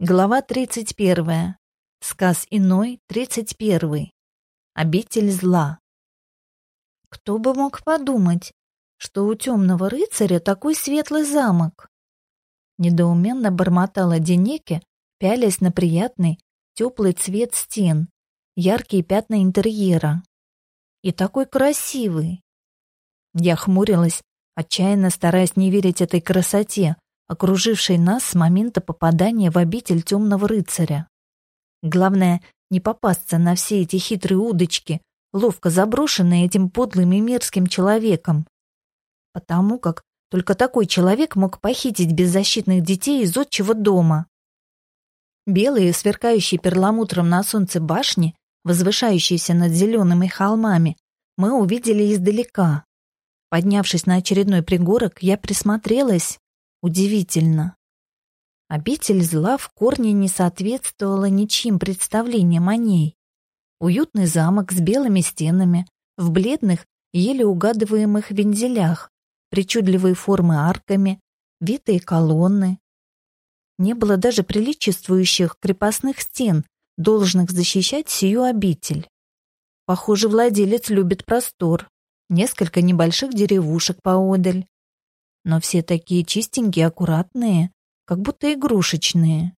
Глава 31. Сказ иной, 31. Обитель зла. Кто бы мог подумать, что у темного рыцаря такой светлый замок? Недоуменно бормотала Денеке, пялясь на приятный, теплый цвет стен, яркие пятна интерьера. И такой красивый. Я хмурилась, отчаянно стараясь не верить этой красоте, окружившей нас с момента попадания в обитель темного рыцаря. Главное, не попасться на все эти хитрые удочки, ловко заброшенные этим подлым и мерзким человеком. Потому как только такой человек мог похитить беззащитных детей из отчего дома. Белые, сверкающие перламутром на солнце башни, возвышающиеся над зелеными холмами, мы увидели издалека. Поднявшись на очередной пригорок, я присмотрелась Удивительно. Обитель зла в корне не соответствовала ничьим представлениям о ней. Уютный замок с белыми стенами, в бледных, еле угадываемых вензелях, причудливые формы арками, витые колонны. Не было даже приличествующих крепостных стен, должных защищать сию обитель. Похоже, владелец любит простор, несколько небольших деревушек поодаль, но все такие чистенькие, аккуратные, как будто игрушечные.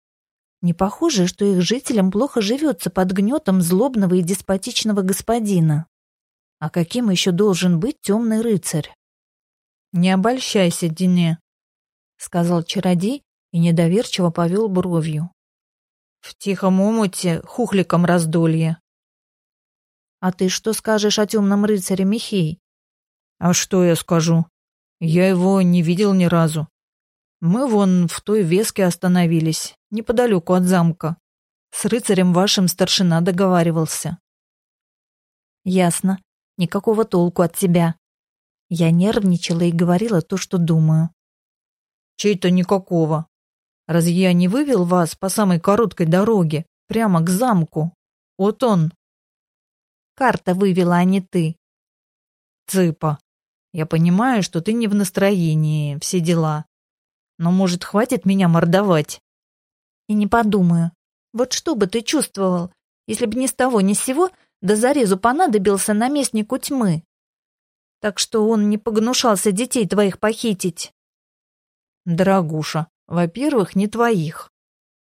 Не похоже, что их жителям плохо живется под гнетом злобного и деспотичного господина. А каким еще должен быть темный рыцарь? «Не обольщайся, Дине», — сказал чародей и недоверчиво повел бровью. «В тихом омуте хухликом раздолье». «А ты что скажешь о темном рыцаре Михей?» «А что я скажу? Я его не видел ни разу. Мы вон в той веске остановились, неподалеку от замка. С рыцарем вашим старшина договаривался. Ясно. Никакого толку от тебя. Я нервничала и говорила то, что думаю. Чей-то никакого. Разве я не вывел вас по самой короткой дороге, прямо к замку? Вот он. Карта вывела, а не ты. Цыпа. Я понимаю, что ты не в настроении, все дела. Но, может, хватит меня мордовать? И не подумаю. Вот что бы ты чувствовал, если бы ни с того ни с сего до зарезу понадобился наместнику тьмы? Так что он не погнушался детей твоих похитить. Дорогуша, во-первых, не твоих.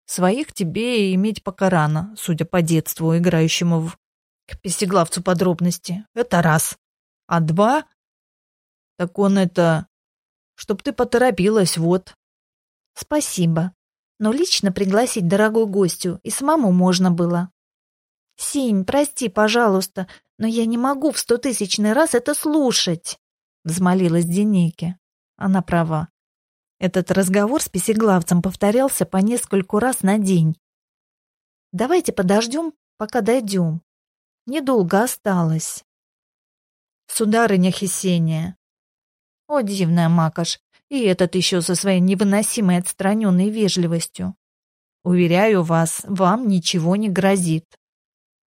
Своих тебе иметь пока рано, судя по детству, играющему в... К песеглавцу подробности. Это раз. А два, так он это... Чтоб ты поторопилась, вот. Спасибо. Но лично пригласить дорогую гостью и самому можно было. Синь, прости, пожалуйста, но я не могу в стотысячный раз это слушать, взмолилась Денеке. Она права. Этот разговор с песеглавцем повторялся по нескольку раз на день. Давайте подождем, пока дойдем. Недолго осталось. Сударыня Хесения, о, дивная Макаш, и этот еще со своей невыносимой отстраненной вежливостью. Уверяю вас, вам ничего не грозит.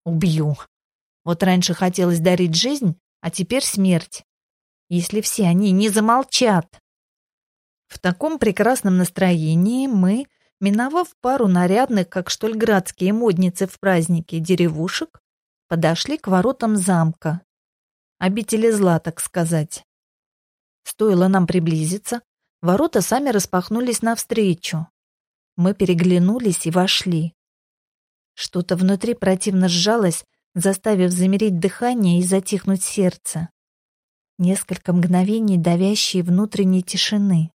Убью. Вот раньше хотелось дарить жизнь, а теперь смерть. Если все они не замолчат. В таком прекрасном настроении мы, миновав пару нарядных, как штольградские модницы в празднике, деревушек, подошли к воротам замка. Обители зла, так сказать. Стоило нам приблизиться, ворота сами распахнулись навстречу. Мы переглянулись и вошли. Что-то внутри противно сжалось, заставив замереть дыхание и затихнуть сердце. Несколько мгновений давящей внутренней тишины.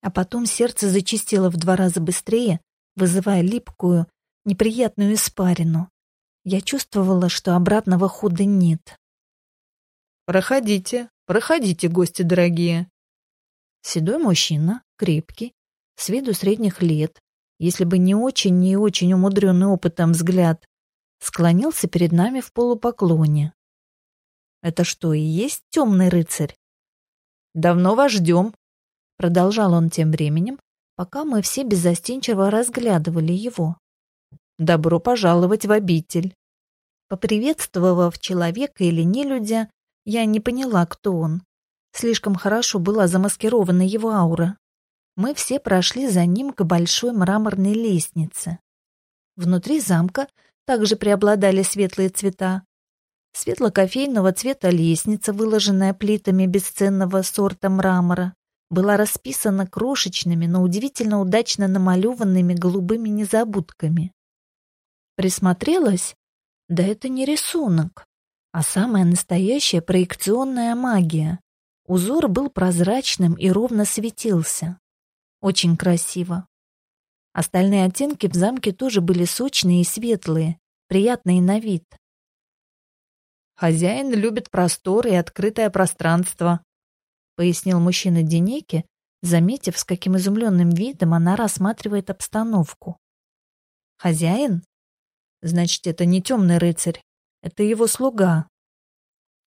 А потом сердце зачистило в два раза быстрее, вызывая липкую, неприятную испарину. Я чувствовала, что обратного хода нет. «Проходите», Проходите, гости дорогие. Седой мужчина, крепкий, с виду средних лет, если бы не очень и очень умудренный опытом взгляд, склонился перед нами в полупоклоне. Это что, и есть темный рыцарь? Давно вас ждем, продолжал он тем временем, пока мы все беззастенчиво разглядывали его. Добро пожаловать в обитель. Поприветствовав человека или нелюдя, я не поняла, кто он. Слишком хорошо была замаскирована его аура. мы все прошли за ним к большой мраморной лестнице. Внутри замка также преобладали светлые цвета. Светло-кофейного цвета лестница, выложенная плитами бесценного сорта мрамора, была расписана крошечными, но удивительно удачно намалеванными голубыми незабудками. Присмотрелась? Да это не рисунок, а самая настоящая проекционная магия. Узор был прозрачным и ровно светился. Очень красиво. Остальные оттенки в замке тоже были сочные и светлые, приятные на вид. «Хозяин любит простор и открытое пространство», пояснил мужчина Денеке, заметив, с каким изумленным видом она рассматривает обстановку. «Хозяин? Значит, это не темный рыцарь, это его слуга».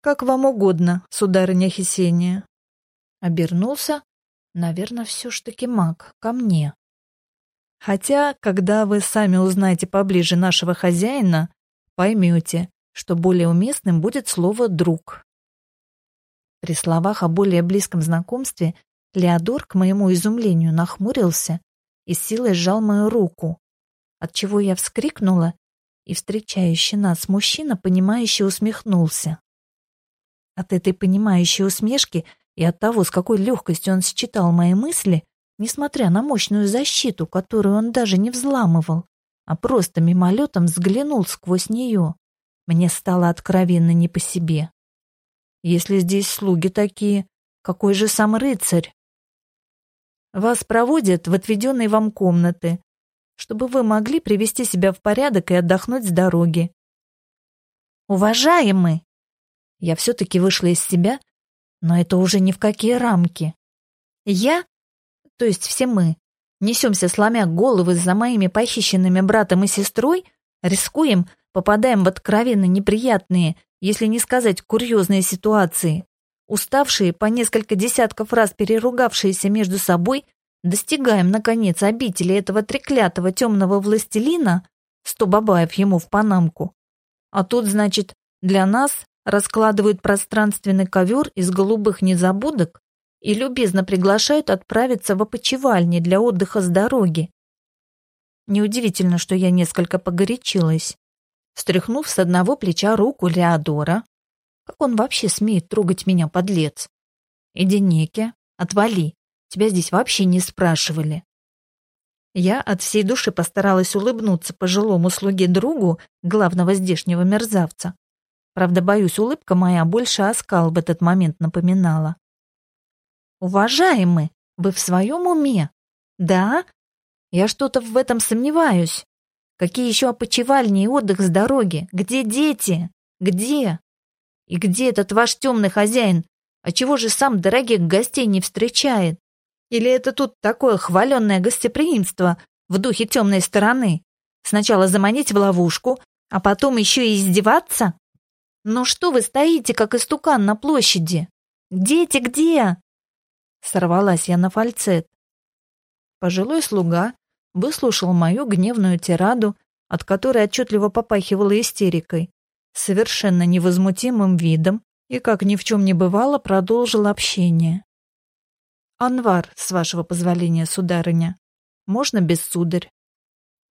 «Как вам угодно, сударыня Хесения». Обернулся, наверное, все ж таки маг, ко мне. Хотя, когда вы сами узнаете поближе нашего хозяина, поймете, что более уместным будет слово «друг». При словах о более близком знакомстве Леодор, к моему изумлению, нахмурился и силой сжал мою руку, отчего я вскрикнула, и встречающий нас мужчина, понимающе усмехнулся. От этой понимающей усмешки и от того, с какой легкостью он считал мои мысли, несмотря на мощную защиту, которую он даже не взламывал, а просто мимолетом взглянул сквозь нее, мне стало откровенно не по себе. Если здесь слуги такие, какой же сам рыцарь? Вас проводят в отведенные вам комнаты, чтобы вы могли привести себя в порядок и отдохнуть с дороги. Уважаемый! Я все-таки вышла из себя, но это уже ни в какие рамки. Я, то есть все мы, несемся, сломя головы за моими похищенными братом и сестрой, рискуем, попадаем в откровенно неприятные, если не сказать курьезные ситуации. Уставшие, по несколько десятков раз переругавшиеся между собой, достигаем, наконец, обители этого треклятого темного властелина, сто бабаев ему в панамку. А тут, значит, для нас раскладывают пространственный ковер из голубых незабудок и любезно приглашают отправиться в опочивальни для отдыха с дороги. Неудивительно, что я несколько погорячилась стряхнув с одного плеча руку Леодора. Как он вообще смеет трогать меня, подлец? Иди, Неке, отвали. Тебя здесь вообще не спрашивали. Я от всей души постаралась улыбнуться пожилому слуге-другу главного здешнего мерзавца. Правда, боюсь, улыбка моя больше оскал в этот момент напоминала. «Уважаемый, вы в своем уме? Да? Я что-то в этом сомневаюсь. Какие еще опочивальни и отдых с дороги? Где дети? Где? И где этот ваш темный хозяин? А чего же сам дорогих гостей не встречает? Или это тут такое хваленное гостеприимство в духе темной стороны? Сначала заманить в ловушку, а потом еще и издеваться? Ну что вы стоите, как истукан на площади? Дети где? Сорвалась я на фальцет. Пожилой слуга выслушал мою гневную тираду, от которой отчетливо попахивала истерикой, совершенно невозмутимым видом и, как ни в чем не бывало, продолжил общение. «Анвар, с вашего позволения, сударыня. Можно без сударь?»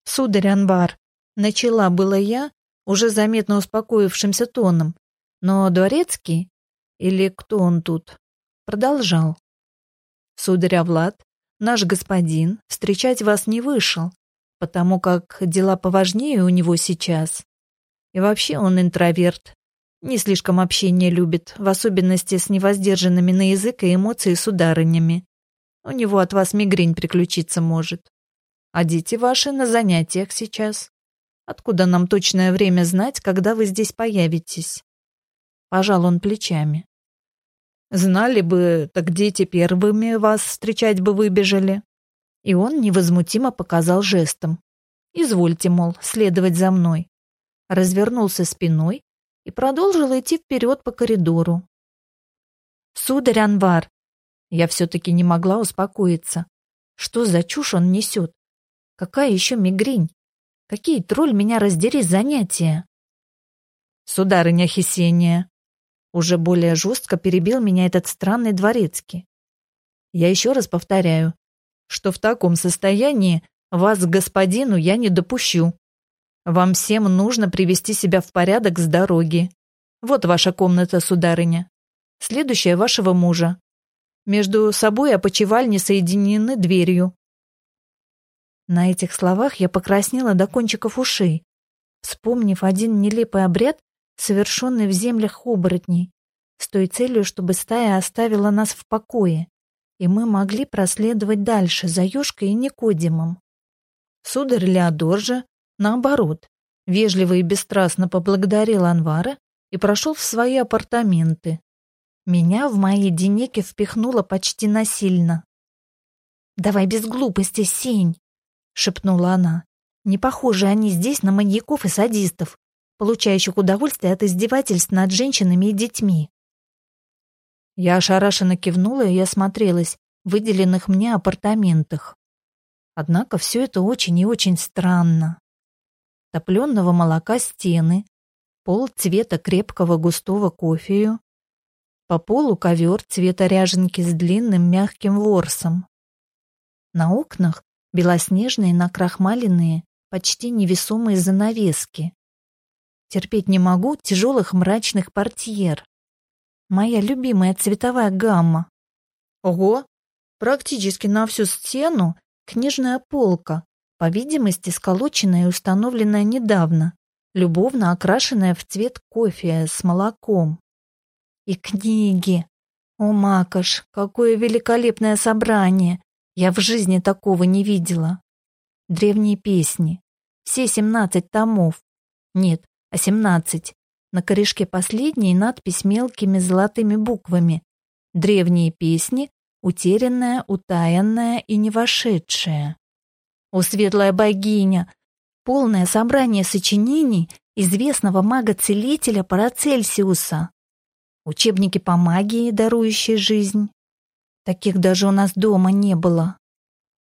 «Сударь Анвар», — начала было я, уже заметно успокоившимся тоном, но дворецкий, или кто он тут, продолжал. «Сударь Авлад, наш господин встречать вас не вышел, потому как дела поважнее у него сейчас. И вообще он интроверт, не слишком общение любит, в особенности с невоздержанными на язык и эмоции сударынями. У него от вас мигрень приключиться может. А дети ваши на занятиях сейчас. Откуда нам точное время знать, когда вы здесь появитесь? Пожал он плечами. Знали бы, так дети первыми вас встречать бы выбежали. И он невозмутимо показал жестом. Извольте, мол, следовать за мной. Развернулся спиной и продолжил идти вперед по коридору. Сударь Анвар, я все-таки не могла успокоиться. Что за чушь он несет? Какая еще мигрень? Какие тролль меня раздери занятия? Сударыня Хесения, уже более жестко перебил меня этот странный дворецкий. Я еще раз повторяю, что в таком состоянии вас к господину я не допущу. Вам всем нужно привести себя в порядок с дороги. Вот ваша комната, сударыня. Следующая вашего мужа. Между собой опочивальни соединены дверью. На этих словах я покраснела до кончиков ушей, вспомнив один нелепый обряд, совершенный в землях оборотней, с той целью, чтобы стая оставила нас в покое, и мы могли проследовать дальше за Ёшкой и Никодимом. Сударь Леодор же, наоборот, вежливо и бесстрастно поблагодарил Анвара и прошел в свои апартаменты. Меня в мои денеки впихнуло почти насильно. «Давай без глупости, Сень!» — шепнула она. «Не похожи они здесь на маньяков и садистов, получающих удовольствие от издевательств над женщинами и детьми». Я ошарашенно кивнула и осмотрелась в выделенных мне апартаментах. Однако все это очень и очень странно. Топленного молока стены, пол цвета крепкого густого кофею, по полу ковер цвета ряженки с длинным мягким ворсом. На окнах белоснежные накрахмаленные, почти невесомые занавески. Терпеть не могу тяжелых мрачных портьер. Моя любимая цветовая гамма. Ого, практически на всю стену книжная полка, по видимости, сколоченная и установленная недавно, любовно окрашенная в цвет кофе с молоком. И книги. О, Макаш, какое великолепное собрание! Я в жизни такого не видела. Древние песни. Все семнадцать томов. Нет, а семнадцать. На корешке последней надпись мелкими золотыми буквами. Древние песни, утерянная, утаянная и не вошедшая. О, светлая богиня! Полное собрание сочинений известного мага-целителя Парацельсиуса. Учебники по магии, дарующие жизнь. Таких даже у нас дома не было.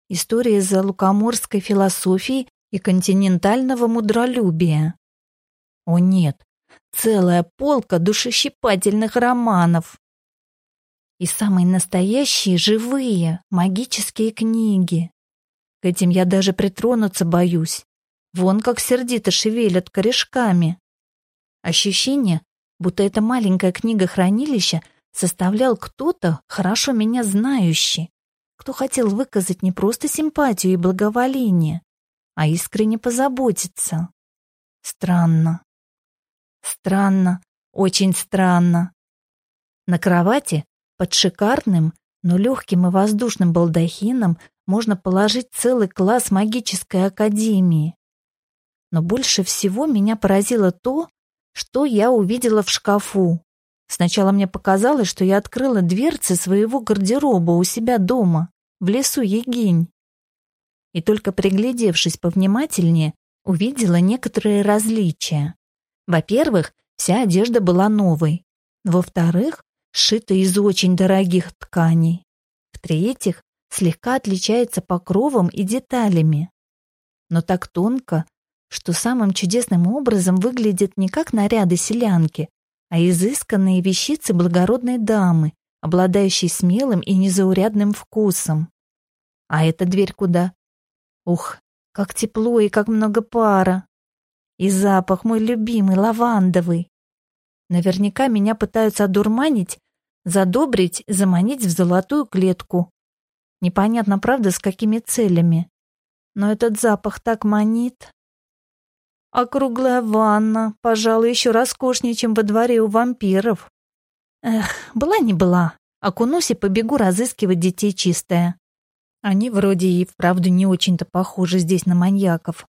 История за лукоморской философии и континентального мудролюбия. О нет, целая полка душещипательных романов. И самые настоящие живые магические книги. К этим я даже притронуться боюсь. Вон как сердито шевелят корешками. Ощущение, будто эта маленькая книга-хранилище составлял кто-то, хорошо меня знающий, кто хотел выказать не просто симпатию и благоволение, а искренне позаботиться. Странно. Странно, очень странно. На кровати под шикарным, но легким и воздушным балдахином можно положить целый класс магической академии. Но больше всего меня поразило то, что я увидела в шкафу. Сначала мне показалось, что я открыла дверцы своего гардероба у себя дома, в лесу Егинь. И только приглядевшись повнимательнее, увидела некоторые различия. Во-первых, вся одежда была новой. Во-вторых, сшита из очень дорогих тканей. В-третьих, слегка отличается покровом и деталями. Но так тонко, что самым чудесным образом выглядят не как наряды селянки, а изысканные вещицы благородной дамы, обладающей смелым и незаурядным вкусом. А эта дверь куда? Ух, как тепло и как много пара. И запах мой любимый, лавандовый. Наверняка меня пытаются одурманить, задобрить, заманить в золотую клетку. Непонятно, правда, с какими целями. Но этот запах так манит. Округлая ванна, пожалуй, еще роскошнее, чем во дворе у вампиров. Эх, была не была. Окунусь и побегу разыскивать детей чистое. Они вроде и вправду не очень-то похожи здесь на маньяков.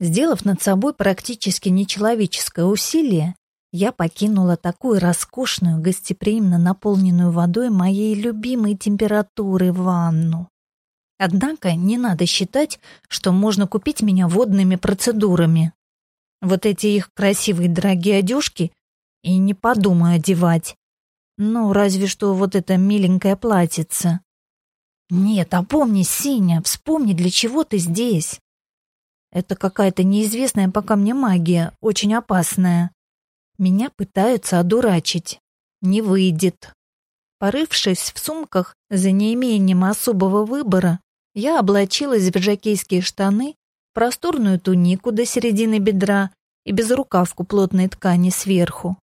Сделав над собой практически нечеловеческое усилие, я покинула такую роскошную, гостеприимно наполненную водой моей любимой температуры ванну. Однако не надо считать, что можно купить меня водными процедурами. Вот эти их красивые дорогие одежки и не подумаю одевать. Ну, разве что вот это миленькое платьице. Нет, опомни, Синя, вспомни, для чего ты здесь. Это какая-то неизвестная пока мне магия, очень опасная. Меня пытаются одурачить. Не выйдет. Порывшись в сумках за неимением особого выбора, я облачилась в жакейские штаны, просторную тунику до середины бедра и безрукавку плотной ткани сверху.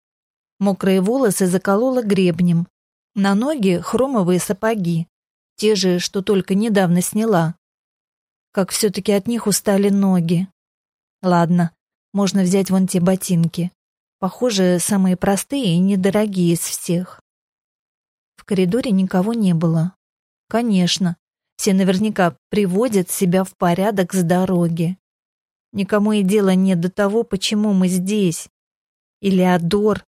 Мокрые волосы заколола гребнем. На ноги хромовые сапоги, те же, что только недавно сняла. Как все-таки от них устали ноги. Ладно, можно взять вон те ботинки. Похоже, самые простые и недорогие из всех. В коридоре никого не было. Конечно, все наверняка приводят себя в порядок с дороги. Никому и дела нет до того, почему мы здесь. Или Адор.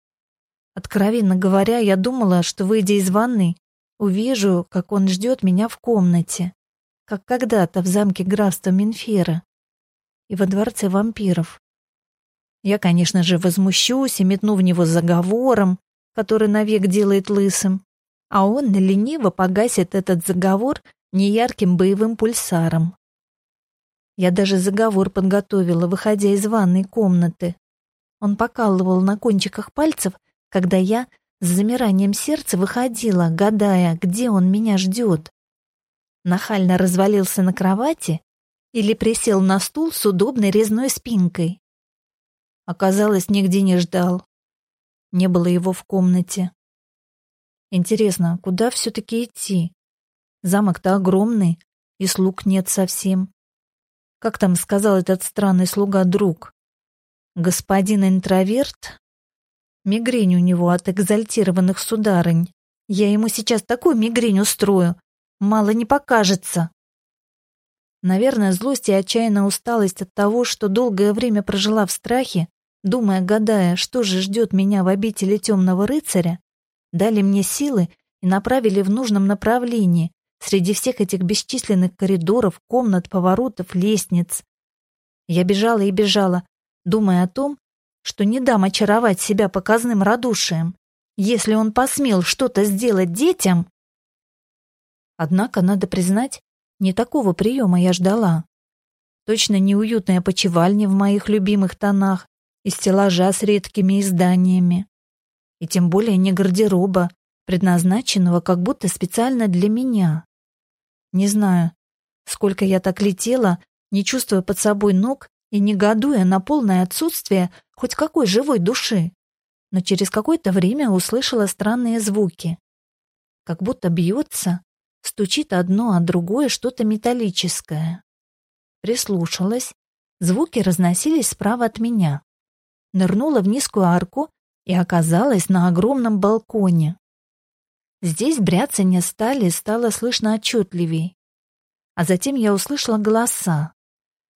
Откровенно говоря, я думала, что, выйдя из ванной, увижу, как он ждет меня в комнате, как когда-то в замке графства Минфера и во дворце вампиров. Я, конечно же, возмущусь и метну в него заговором, который навек делает лысым, а он лениво погасит этот заговор неярким боевым пульсаром. Я даже заговор подготовила, выходя из ванной комнаты. Он покалывал на кончиках пальцев, когда я с замиранием сердца выходила, гадая, где он меня ждет. Нахально развалился на кровати или присел на стул с удобной резной спинкой. Оказалось, нигде не ждал. Не было его в комнате. Интересно, куда все-таки идти? Замок-то огромный, и слуг нет совсем. Как там сказал этот странный слуга-друг? Господин интроверт? Мигрень у него от экзальтированных сударынь. Я ему сейчас такую мигрень устрою. Мало не покажется. Наверное, злость и отчаянная усталость от того, что долгое время прожила в страхе, думая, гадая, что же ждет меня в обители темного рыцаря, дали мне силы и направили в нужном направлении, среди всех этих бесчисленных коридоров, комнат, поворотов, лестниц. Я бежала и бежала, думая о том, что не дам очаровать себя показным радушием, если он посмел что-то сделать детям. Однако, надо признать, не такого приема я ждала. Точно неуютная почевальня в моих любимых тонах и стеллажа с редкими изданиями и тем более не гардероба, предназначенного как будто специально для меня. Не знаю, сколько я так летела, не чувствуя под собой ног и негодуя на полное отсутствие хоть какой живой души, но через какое-то время услышала странные звуки. Как будто бьется, стучит одно, а другое что-то металлическое. Прислушалась. Звуки разносились справа от меня. Нырнула в низкую арку и оказалась на огромном балконе. Здесь бряцание стали стало слышно отчетливей. А затем я услышала голоса.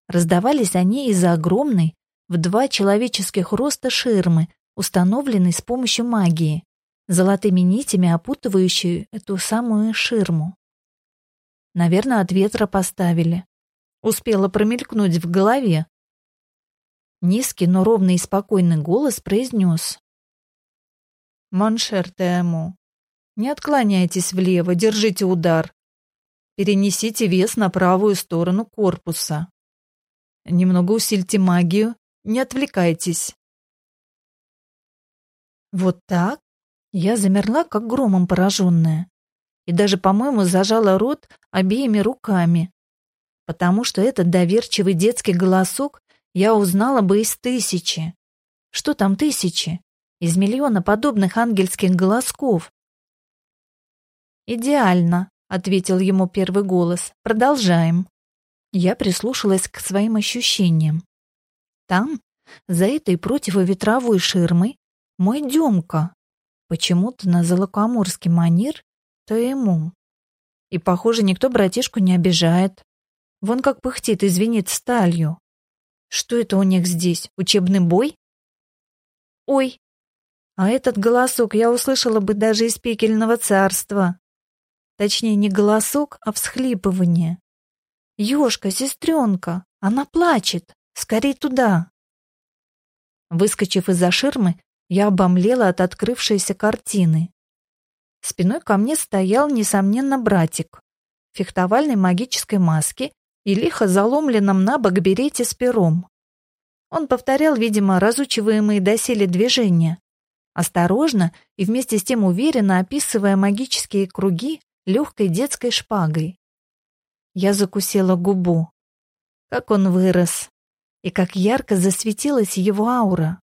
Раздавались они из-за огромной, в два человеческих роста ширмы, установленной с помощью магии, золотыми нитями опутывающей эту самую ширму. Наверное, от ветра поставили. Успела промелькнуть в голове. Низкий, но ровный и спокойный голос произнес. Моншер Таэму. Не отклоняйтесь влево, держите удар. Перенесите вес на правую сторону корпуса. Немного усильте магию, не отвлекайтесь. Вот так? Я замерла, как громом пораженная. И даже, по-моему, зажала рот обеими руками. Потому что этот доверчивый детский голосок я узнала бы из тысячи. Что там тысячи? из миллиона подобных ангельских голосков. «Идеально», — ответил ему первый голос. «Продолжаем». Я прислушалась к своим ощущениям. Там, за этой противоветровой ширмой, мой Демка. Почему-то на золокоморский манер, то ему. И, похоже, никто братишку не обижает. Вон как пыхтит и звенит сталью. Что это у них здесь? Учебный бой? Ой, а этот голосок я услышала бы даже из пекельного царства. Точнее, не голосок, а всхлипывание. «Ёшка, сестренка, она плачет! Скорей туда!» Выскочив из-за ширмы, я обомлела от открывшейся картины. Спиной ко мне стоял, несомненно, братик в фехтовальной магической маске и лихо заломленном на бок берете с пером. Он повторял, видимо, разучиваемые доселе движения, осторожно и вместе с тем уверенно описывая магические круги легкой детской шпагой. Я закусила губу. Как он вырос. И как ярко засветилась его аура.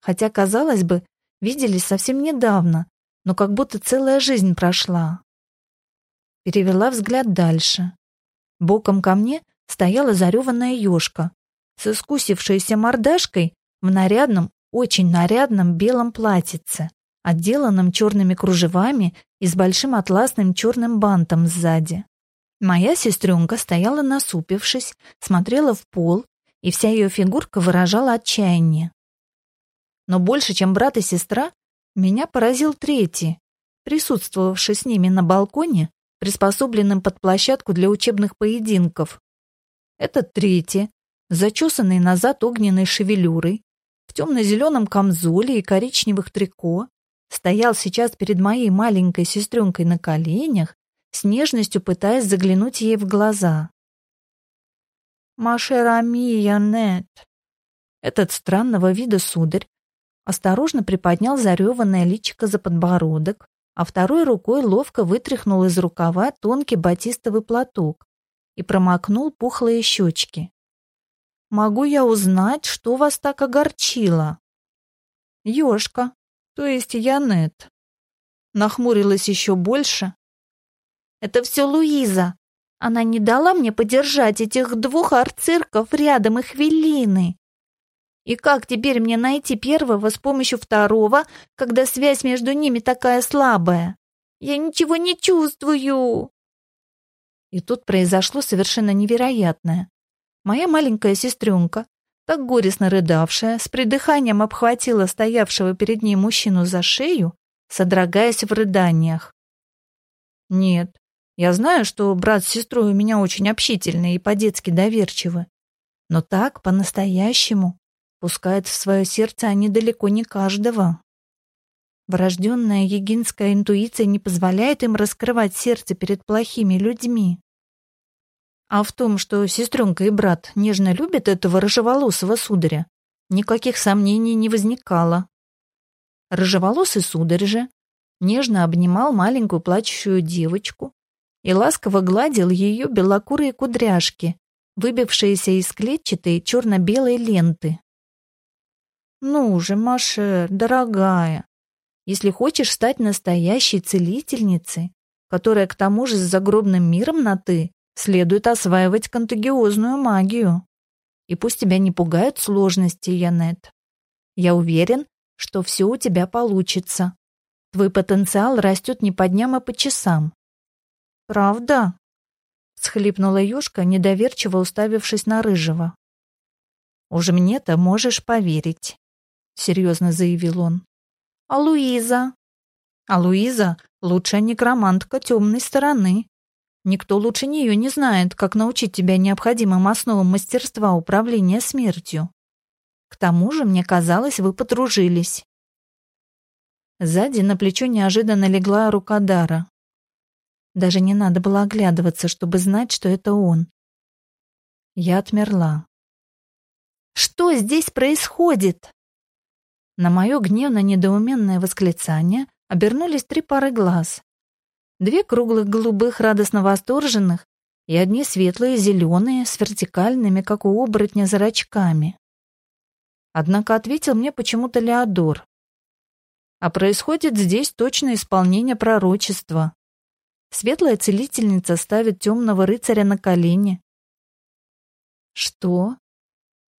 Хотя, казалось бы, виделись совсем недавно, но как будто целая жизнь прошла. Перевела взгляд дальше. Боком ко мне стояла зареванная ёшка с искусившейся мордашкой в нарядном, очень нарядном белом платьице, отделанном черными кружевами и с большим атласным черным бантом сзади. Моя сестренка стояла насупившись, смотрела в пол, и вся ее фигурка выражала отчаяние. Но больше, чем брат и сестра, меня поразил третий, присутствовавший с ними на балконе, приспособленным под площадку для учебных поединков. Этот третий, зачесанный назад огненной шевелюрой, в темно-зеленом камзоле и коричневых трико, стоял сейчас перед моей маленькой сестренкой на коленях с нежностью пытаясь заглянуть ей в глаза. «Машерамия нет!» Этот странного вида сударь осторожно приподнял зареванное личико за подбородок, а второй рукой ловко вытряхнул из рукава тонкий батистовый платок и промокнул пухлые щечки. «Могу я узнать, что вас так огорчило?» «Ёшка, то есть Янет». Нахмурилась еще больше, это все Луиза. Она не дала мне подержать этих двух арцирков рядом их велины. И как теперь мне найти первого с помощью второго, когда связь между ними такая слабая? Я ничего не чувствую. И тут произошло совершенно невероятное. Моя маленькая сестренка, так горестно рыдавшая, с придыханием обхватила стоявшего перед ней мужчину за шею, содрогаясь в рыданиях. Нет, я знаю, что брат с сестрой у меня очень общительны и по-детски доверчивы. Но так, по-настоящему, пускают в свое сердце они далеко не каждого. Врожденная егинская интуиция не позволяет им раскрывать сердце перед плохими людьми. А в том, что сестренка и брат нежно любят этого рыжеволосого сударя, никаких сомнений не возникало. Рыжеволосый сударь же нежно обнимал маленькую плачущую девочку, и ласково гладил ее белокурые кудряшки, выбившиеся из клетчатой черно-белой ленты. «Ну же, Машер, дорогая, если хочешь стать настоящей целительницей, которая к тому же с загробным миром на «ты», следует осваивать контагиозную магию. И пусть тебя не пугают сложности, Янет. Я уверен, что все у тебя получится. Твой потенциал растет не по дням, а по часам. «Правда?» — схлипнула Юшка, недоверчиво уставившись на Рыжего. «Уже мне-то можешь поверить», — серьезно заявил он. «А Луиза?» «А Луиза — лучшая некромантка темной стороны. Никто лучше нее не знает, как научить тебя необходимым основам мастерства управления смертью. К тому же, мне казалось, вы подружились». Сзади на плечо неожиданно легла рука Дара. Даже не надо было оглядываться, чтобы знать, что это он. Я отмерла. «Что здесь происходит?» На мое гневно-недоуменное восклицание обернулись три пары глаз. Две круглых голубых радостно-восторженных и одни светлые зеленые с вертикальными, как у оборотня, зрачками. Однако ответил мне почему-то Леодор. А происходит здесь точное исполнение пророчества. Светлая целительница ставит темного рыцаря на колени. Что?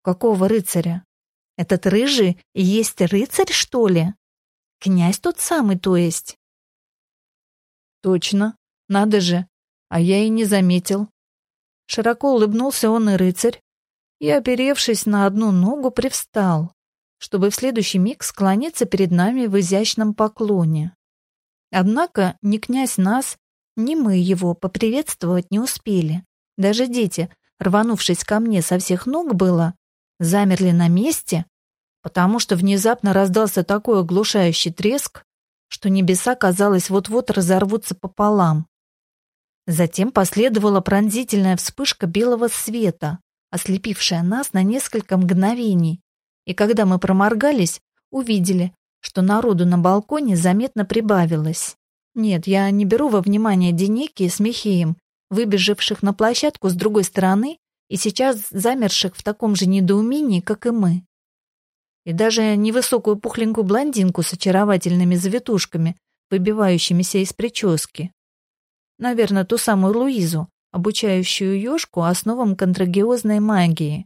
Какого рыцаря? Этот рыжий есть рыцарь, что ли? Князь тот самый, то есть? Точно, надо же, а я и не заметил. Широко улыбнулся он и рыцарь, и, оперевшись на одну ногу, привстал, чтобы в следующий миг склониться перед нами в изящном поклоне. Однако ни князь нас, ни мы его поприветствовать не успели. Даже дети, рванувшись ко мне со всех ног было, замерли на месте, потому что внезапно раздался такой оглушающий треск, что небеса, казалось, вот-вот разорвутся пополам. Затем последовала пронзительная вспышка белого света, ослепившая нас на несколько мгновений, и когда мы проморгались, увидели, что народу на балконе заметно прибавилось. Нет, я не беру во внимание Денеки с Михеем, выбежавших на площадку с другой стороны и сейчас замерших в таком же недоумении, как и мы. И даже невысокую пухленькую блондинку с очаровательными завитушками, выбивающимися из прически. Наверное, ту самую Луизу, обучающую ёшку основам контрагиозной магии.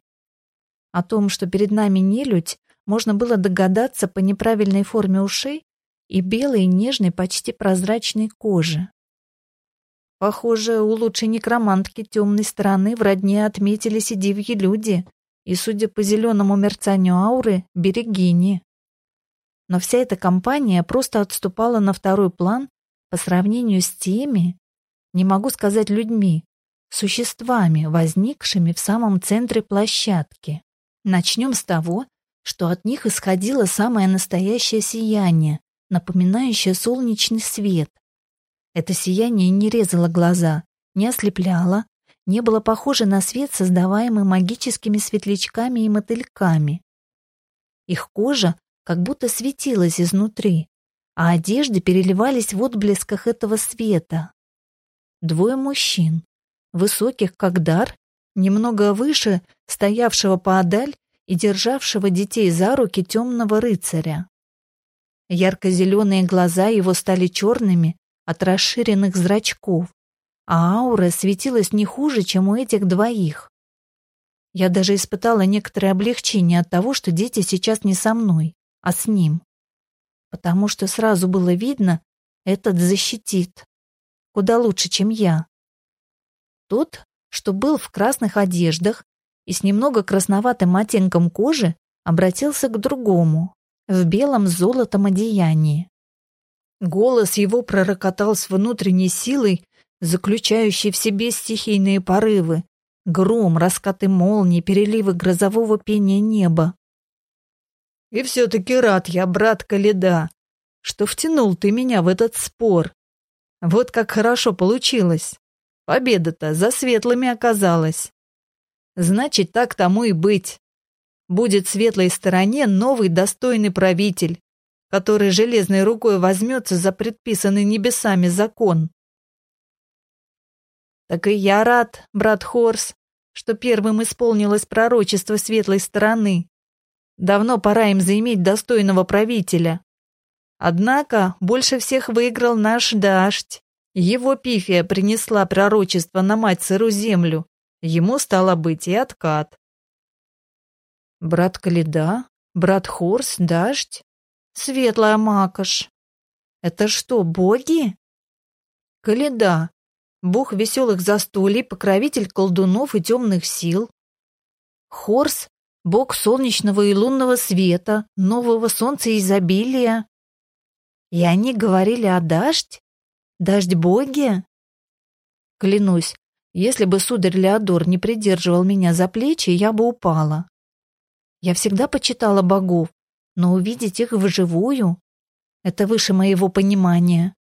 О том, что перед нами нелюдь, можно было догадаться по неправильной форме ушей и белой, нежной, почти прозрачной коже. Похоже, у лучшей некромантки темной стороны в родне отметились и дивьи люди, и, судя по зеленому мерцанию ауры, берегини. Но вся эта компания просто отступала на второй план по сравнению с теми, не могу сказать людьми, существами, возникшими в самом центре площадки. Начнем с того, что от них исходило самое настоящее сияние, напоминающее солнечный свет. Это сияние не резало глаза, не ослепляло, не было похоже на свет, создаваемый магическими светлячками и мотыльками. Их кожа как будто светилась изнутри, а одежды переливались в отблесках этого света. Двое мужчин, высоких как дар, немного выше, стоявшего поодаль и державшего детей за руки темного рыцаря. Ярко-зеленые глаза его стали черными от расширенных зрачков, а аура светилась не хуже, чем у этих двоих. Я даже испытала некоторое облегчение от того, что дети сейчас не со мной, а с ним. Потому что сразу было видно, этот защитит. Куда лучше, чем я. Тот, что был в красных одеждах и с немного красноватым оттенком кожи, обратился к другому, в белом золотом одеянии. Голос его пророкотал с внутренней силой, заключающей в себе стихийные порывы, гром, раскаты молний, переливы грозового пения неба. «И все-таки рад я, брат Каледа, что втянул ты меня в этот спор. Вот как хорошо получилось. Победа-то за светлыми оказалась. Значит, так тому и быть. Будет светлой стороне новый достойный правитель, который железной рукой возьмется за предписанный небесами закон. Так и я рад, брат Хорс, что первым исполнилось пророчество светлой стороны. Давно пора им заиметь достойного правителя. Однако больше всех выиграл наш дождь. Его пифия принесла пророчество на мать сыру землю. Ему стало быть и откат. Брат Каледа, брат Хорс, дождь, светлая макаш. Это что, боги? Каледа, бог веселых застолий, покровитель колдунов и темных сил. Хорс, бог солнечного и лунного света, нового солнца и изобилия. И они говорили о дождь? Дождь боги? Клянусь, если бы сударь Леодор не придерживал меня за плечи, я бы упала. Я всегда почитала богов, но увидеть их вживую — это выше моего понимания.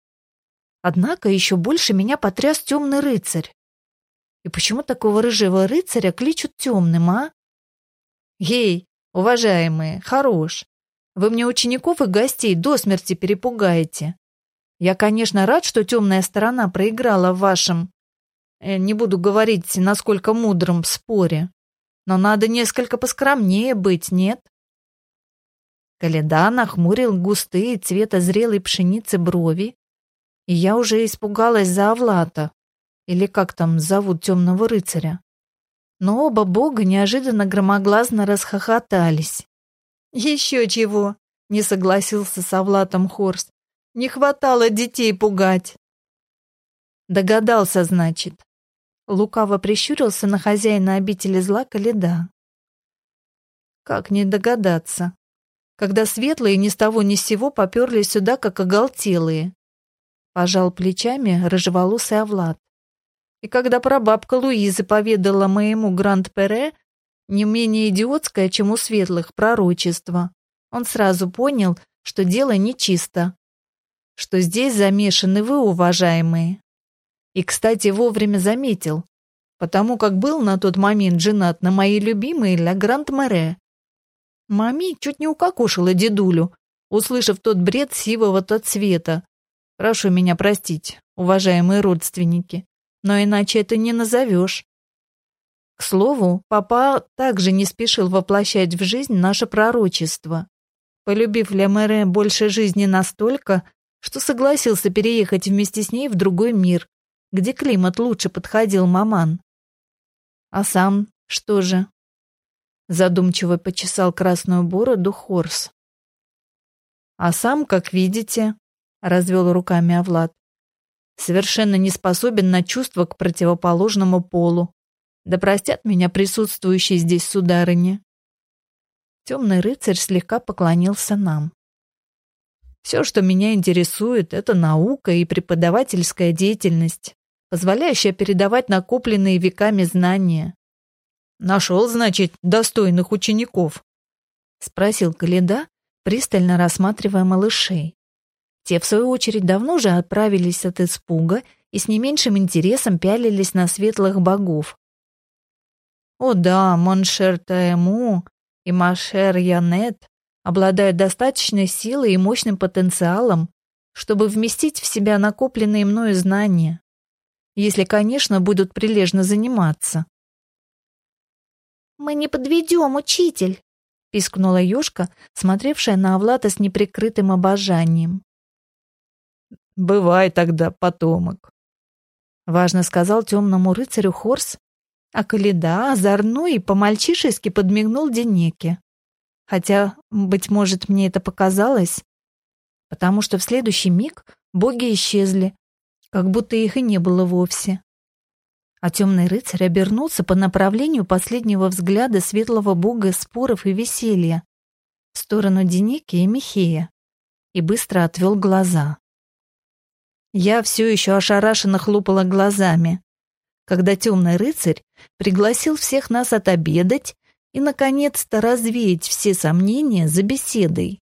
Однако еще больше меня потряс темный рыцарь. И почему такого рыжего рыцаря кличут темным, а? Ей, уважаемые, хорош. Вы мне учеников и гостей до смерти перепугаете. Я, конечно, рад, что темная сторона проиграла в вашем... Э, не буду говорить, насколько мудром споре. Но надо несколько поскромнее быть, нет? Каледа нахмурил густые цвета зрелой пшеницы брови, и я уже испугалась за Авлата, или как там зовут темного рыцаря. Но оба бога неожиданно громогласно расхохотались. «Еще чего!» — не согласился с Авлатом Хорст. «Не хватало детей пугать!» Догадался, значит. Лукаво прищурился на хозяина обители зла Каледа. Как не догадаться, когда светлые ни с того ни с сего поперлись сюда, как оголтелые. Пожал плечами рыжеволосый Авлад. И когда прабабка Луизы поведала моему Гранд-Пере, не менее идиотское, чем у светлых, пророчество. Он сразу понял, что дело нечисто, что здесь замешаны вы, уважаемые. И, кстати, вовремя заметил, потому как был на тот момент женат на моей любимой Ля Гранд-Море. Мами чуть не укокошила дедулю, услышав тот бред сивого-то цвета. Прошу меня простить, уважаемые родственники, но иначе это не назовешь. К слову, папа также не спешил воплощать в жизнь наше пророчество. Полюбив Лямере больше жизни настолько, что согласился переехать вместе с ней в другой мир, где климат лучше подходил маман. А сам что же? Задумчиво почесал красную бороду Хорс. А сам, как видите, развел руками Авлад, совершенно не способен на чувства к противоположному полу. Да простят меня присутствующие здесь сударыни. Темный рыцарь слегка поклонился нам. Все, что меня интересует, это наука и преподавательская деятельность, позволяющая передавать накопленные веками знания. Нашел, значит, достойных учеников? Спросил Каледа, пристально рассматривая малышей. Те, в свою очередь, давно уже оправились от испуга и с не меньшим интересом пялились на светлых богов, о да, Моншер Таэму и Машер Янет обладают достаточной силой и мощным потенциалом, чтобы вместить в себя накопленные мною знания, если, конечно, будут прилежно заниматься. «Мы не подведем, учитель!» — пискнула Ёшка, смотревшая на Авлата с неприкрытым обожанием. «Бывай тогда, потомок», — важно сказал темному рыцарю Хорс, а Каледа озорной и по-мальчишески подмигнул Денеке. Хотя, быть может, мне это показалось, потому что в следующий миг боги исчезли, как будто их и не было вовсе. А темный рыцарь обернулся по направлению последнего взгляда светлого бога споров и веселья в сторону Денеки и Михея и быстро отвел глаза. Я все еще ошарашенно хлопала глазами, когда темный рыцарь пригласил всех нас отобедать и, наконец-то, развеять все сомнения за беседой.